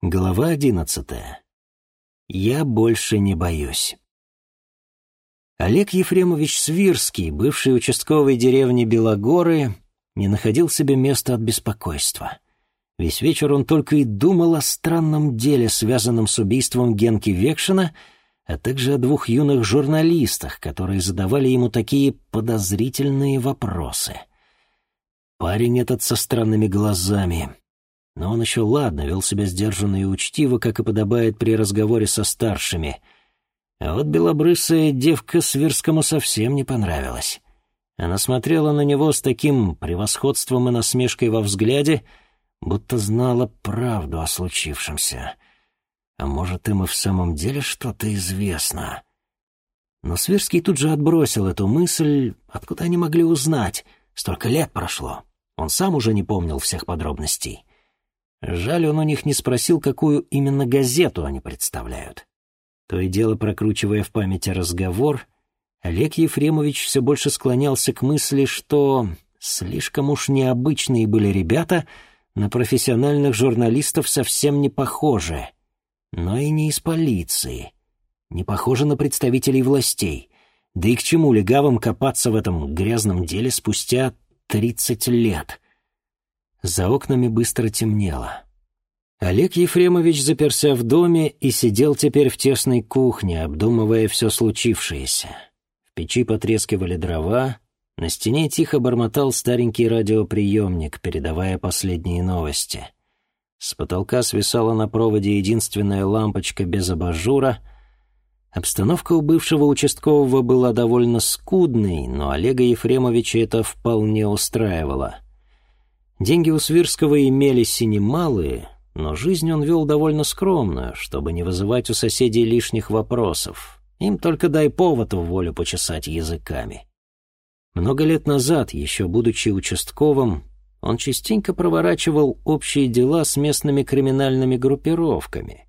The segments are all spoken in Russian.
Глава одиннадцатая. Я больше не боюсь. Олег Ефремович Свирский, бывший участковый деревни Белогоры, не находил себе места от беспокойства. Весь вечер он только и думал о странном деле, связанном с убийством Генки Векшина, а также о двух юных журналистах, которые задавали ему такие подозрительные вопросы. Парень этот со странными глазами, но он еще ладно, вел себя сдержанно и учтиво, как и подобает при разговоре со старшими. А вот белобрысая девка Сверскому совсем не понравилась. Она смотрела на него с таким превосходством и насмешкой во взгляде, будто знала правду о случившемся. А может, им и в самом деле что-то известно? Но Сверский тут же отбросил эту мысль, откуда они могли узнать. Столько лет прошло. Он сам уже не помнил всех подробностей. Жаль, он у них не спросил, какую именно газету они представляют. То и дело, прокручивая в памяти разговор, Олег Ефремович все больше склонялся к мысли, что слишком уж необычные были ребята, на профессиональных журналистов совсем не похожи, но и не из полиции, не похожи на представителей властей. Да и к чему легавым копаться в этом грязном деле спустя тридцать лет — за окнами быстро темнело. Олег Ефремович заперся в доме и сидел теперь в тесной кухне, обдумывая все случившееся. В печи потрескивали дрова, на стене тихо бормотал старенький радиоприемник, передавая последние новости. С потолка свисала на проводе единственная лампочка без абажура. Обстановка у бывшего участкового была довольно скудной, но Олега Ефремовича это вполне устраивало — Деньги у Свирского имелись и немалые, но жизнь он вел довольно скромную, чтобы не вызывать у соседей лишних вопросов. Им только дай повод в волю почесать языками. Много лет назад, еще будучи участковым, он частенько проворачивал общие дела с местными криминальными группировками.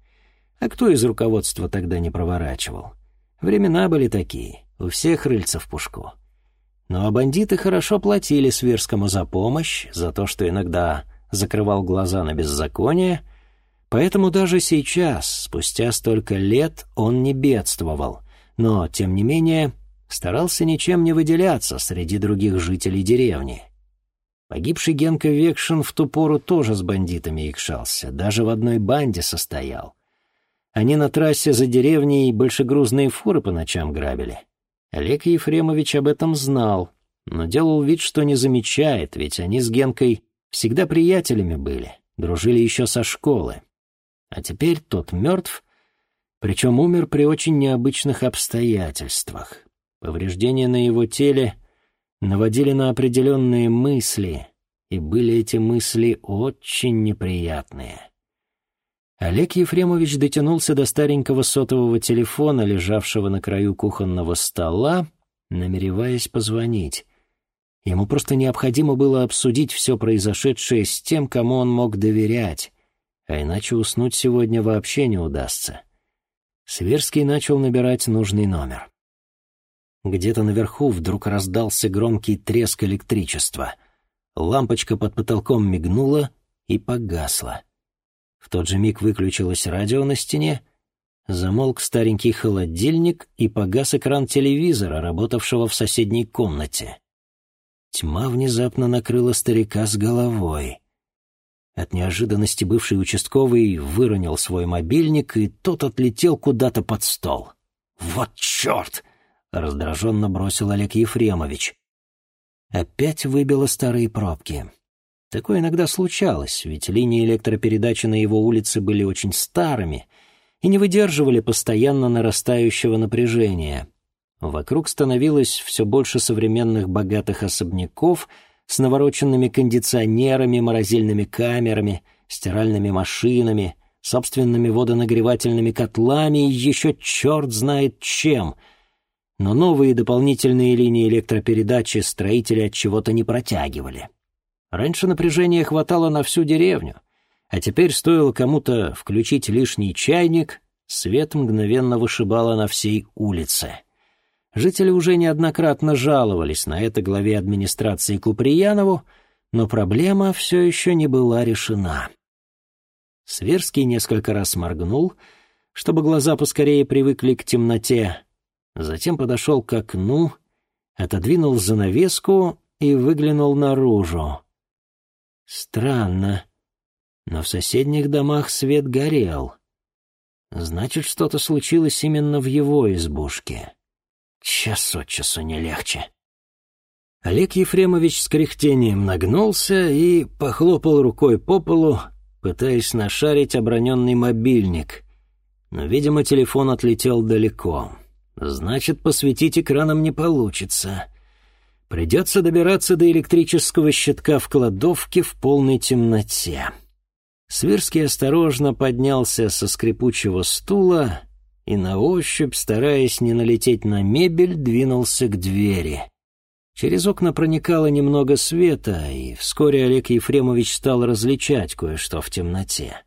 А кто из руководства тогда не проворачивал? Времена были такие, у всех рыльца в пушку. Но бандиты хорошо платили Свирскому за помощь, за то, что иногда закрывал глаза на беззаконие, поэтому даже сейчас, спустя столько лет, он не бедствовал, но, тем не менее, старался ничем не выделяться среди других жителей деревни. Погибший Генка Векшин в ту пору тоже с бандитами икшался, даже в одной банде состоял. Они на трассе за деревней большегрузные фуры по ночам грабили. Олег Ефремович об этом знал, но делал вид, что не замечает, ведь они с Генкой всегда приятелями были, дружили еще со школы. А теперь тот мертв, причем умер при очень необычных обстоятельствах. Повреждения на его теле наводили на определенные мысли, и были эти мысли очень неприятные. Олег Ефремович дотянулся до старенького сотового телефона, лежавшего на краю кухонного стола, намереваясь позвонить. Ему просто необходимо было обсудить все произошедшее с тем, кому он мог доверять, а иначе уснуть сегодня вообще не удастся. Сверский начал набирать нужный номер. Где-то наверху вдруг раздался громкий треск электричества. Лампочка под потолком мигнула и погасла. В тот же миг выключилось радио на стене, замолк старенький холодильник и погас экран телевизора, работавшего в соседней комнате. Тьма внезапно накрыла старика с головой. От неожиданности бывший участковый выронил свой мобильник, и тот отлетел куда-то под стол. «Вот черт!» — раздраженно бросил Олег Ефремович. Опять выбило старые пробки. Такое иногда случалось, ведь линии электропередачи на его улице были очень старыми и не выдерживали постоянно нарастающего напряжения. Вокруг становилось все больше современных богатых особняков с навороченными кондиционерами, морозильными камерами, стиральными машинами, собственными водонагревательными котлами и еще черт знает чем. Но новые дополнительные линии электропередачи строители от чего-то не протягивали. Раньше напряжения хватало на всю деревню, а теперь стоило кому-то включить лишний чайник, свет мгновенно вышибало на всей улице. Жители уже неоднократно жаловались на это главе администрации Куприянову, но проблема все еще не была решена. Сверский несколько раз моргнул, чтобы глаза поскорее привыкли к темноте, затем подошел к окну, отодвинул занавеску и выглянул наружу. Странно, но в соседних домах свет горел. Значит, что-то случилось именно в его избушке. Час от часу не легче. Олег Ефремович с кряхтением нагнулся и похлопал рукой по полу, пытаясь нашарить оброненный мобильник. Но, видимо, телефон отлетел далеко. Значит, посветить экраном не получится. Придется добираться до электрического щитка в кладовке в полной темноте. Свирский осторожно поднялся со скрипучего стула и на ощупь, стараясь не налететь на мебель, двинулся к двери. Через окна проникало немного света, и вскоре Олег Ефремович стал различать кое-что в темноте.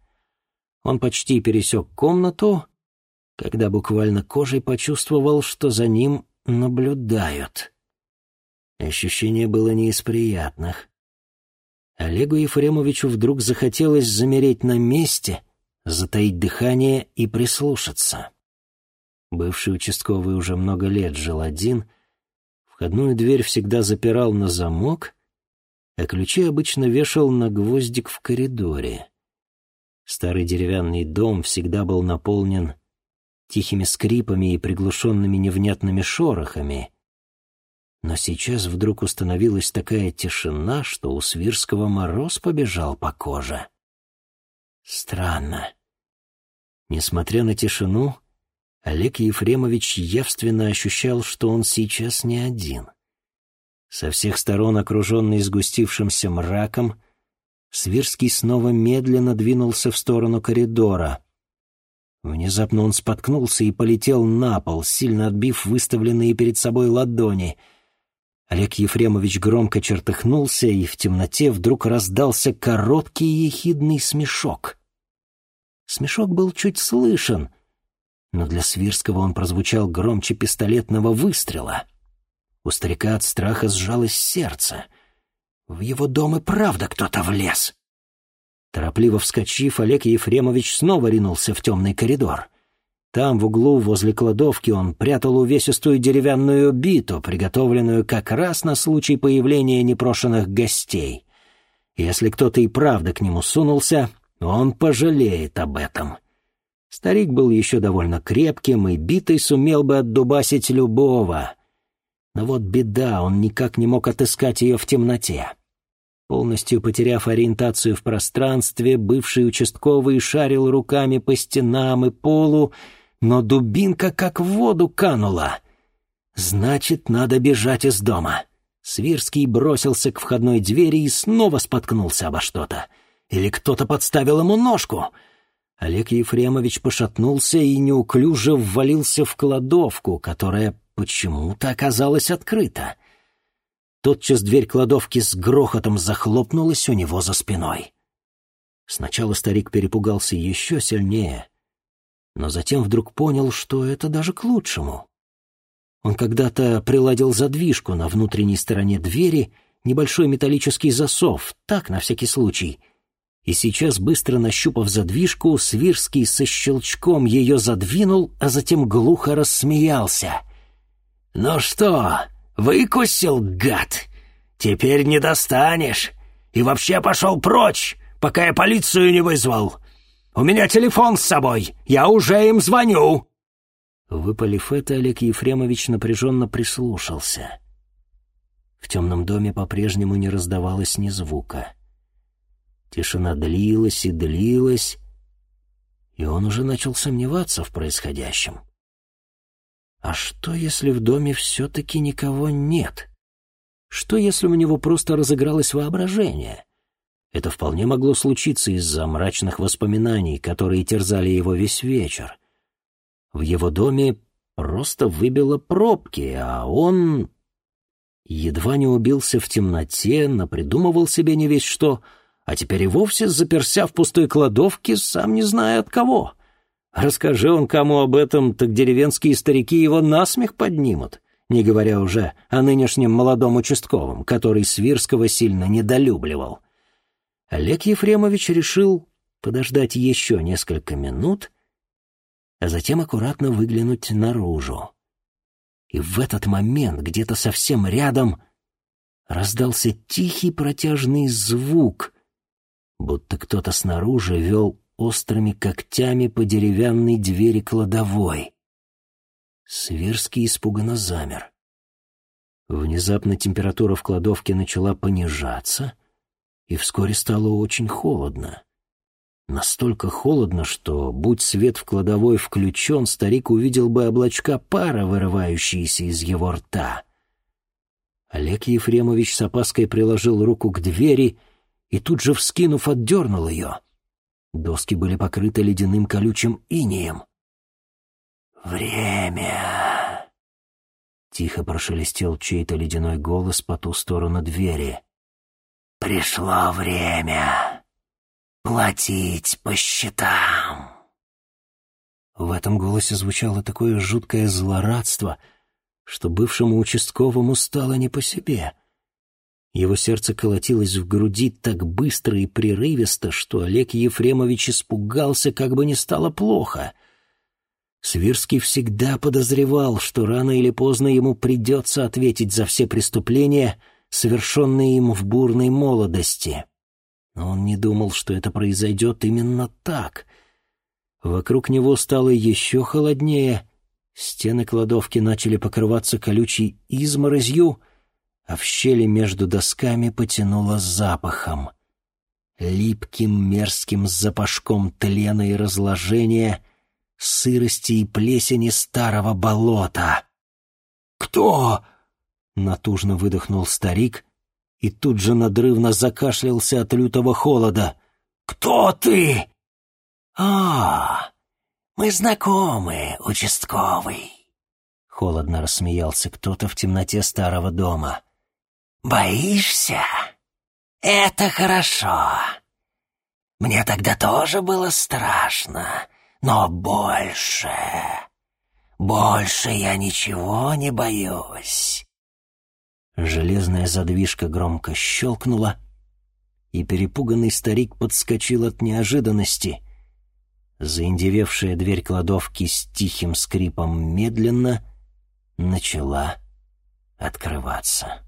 Он почти пересек комнату, когда буквально кожей почувствовал, что за ним наблюдают. Ощущение было не из приятных. Олегу Ефремовичу вдруг захотелось замереть на месте, затаить дыхание и прислушаться. Бывший участковый уже много лет жил один, входную дверь всегда запирал на замок, а ключи обычно вешал на гвоздик в коридоре. Старый деревянный дом всегда был наполнен тихими скрипами и приглушенными невнятными шорохами, но сейчас вдруг установилась такая тишина, что у Свирского мороз побежал по коже. Странно. Несмотря на тишину, Олег Ефремович явственно ощущал, что он сейчас не один. Со всех сторон, окруженный сгустившимся мраком, Свирский снова медленно двинулся в сторону коридора. Внезапно он споткнулся и полетел на пол, сильно отбив выставленные перед собой ладони — Олег Ефремович громко чертыхнулся, и в темноте вдруг раздался короткий ехидный смешок. Смешок был чуть слышен, но для Свирского он прозвучал громче пистолетного выстрела. У старика от страха сжалось сердце. В его дом и правда кто-то влез. Торопливо вскочив, Олег Ефремович снова ринулся в темный коридор. Там, в углу, возле кладовки, он прятал увесистую деревянную биту, приготовленную как раз на случай появления непрошенных гостей. Если кто-то и правда к нему сунулся, он пожалеет об этом. Старик был еще довольно крепким, и битой сумел бы отдубасить любого. Но вот беда, он никак не мог отыскать ее в темноте. Полностью потеряв ориентацию в пространстве, бывший участковый шарил руками по стенам и полу, но дубинка как в воду канула. Значит, надо бежать из дома. Свирский бросился к входной двери и снова споткнулся обо что-то. Или кто-то подставил ему ножку. Олег Ефремович пошатнулся и неуклюже ввалился в кладовку, которая почему-то оказалась открыта. Тотчас дверь кладовки с грохотом захлопнулась у него за спиной. Сначала старик перепугался еще сильнее — но затем вдруг понял, что это даже к лучшему. Он когда-то приладил задвижку на внутренней стороне двери, небольшой металлический засов, так, на всякий случай. И сейчас, быстро нащупав задвижку, Свирский со щелчком ее задвинул, а затем глухо рассмеялся. «Ну что, выкусил, гад? Теперь не достанешь. И вообще пошел прочь, пока я полицию не вызвал. У меня телефон с собой! Я уже им звоню!» Выпалив это, Олег Ефремович напряженно прислушался. В темном доме по-прежнему не раздавалось ни звука. Тишина длилась и длилась, и он уже начал сомневаться в происходящем. А что, если в доме все-таки никого нет? Что, если у него просто разыгралось воображение? Это вполне могло случиться из-за мрачных воспоминаний, которые терзали его весь вечер. В его доме просто выбило пробки, а он... Едва не убился в темноте, напридумывал себе не весь что, а теперь и вовсе заперся в пустой кладовке, сам не зная от кого. Расскажи он кому об этом, так деревенские старики его насмех поднимут, не говоря уже о нынешнем молодом участковом, который Свирского сильно недолюбливал. Олег Ефремович решил подождать еще несколько минут, а затем аккуратно выглянуть наружу. И в этот момент где-то совсем рядом раздался тихий протяжный звук, будто кто-то снаружи вел острыми когтями по деревянной двери кладовой. Сверский испуганно замер. Внезапно температура в кладовке начала понижаться, и вскоре стало очень холодно. Настолько холодно, что, будь свет в кладовой включен, старик увидел бы облачка пара, вырывающиеся из его рта. Олег Ефремович с опаской приложил руку к двери и тут же, вскинув, отдернул ее. Доски были покрыты ледяным колючим инеем. «Время!» — тихо прошелестел чей-то ледяной голос по ту сторону двери. «Пришло время платить по счетам!» В этом голосе звучало такое жуткое злорадство, что бывшему участковому стало не по себе — его сердце колотилось в груди так быстро и прерывисто, что Олег Ефремович испугался, как бы не стало плохо. Свирский всегда подозревал, что рано или поздно ему придется ответить за все преступления, совершенные им в бурной молодости. Но он не думал, что это произойдет именно так. Вокруг него стало еще холоднее, стены кладовки начали покрываться колючей изморозью — а в щели между досками потянуло запахом. Липким мерзким запашком тлена и разложения, сырости и плесени старого болота. «Кто?» — натужно выдохнул старик и тут же надрывно закашлялся от лютого холода. «Кто ты?» «А, мы знакомы, участковый!» Холодно рассмеялся кто-то в темноте старого дома. «Боишься? Это хорошо. Мне тогда тоже было страшно, но больше, больше я ничего не боюсь». Железная задвижка громко щелкнула, и перепуганный старик подскочил от неожиданности. Заиндевевшая дверь кладовки с тихим скрипом медленно начала открываться.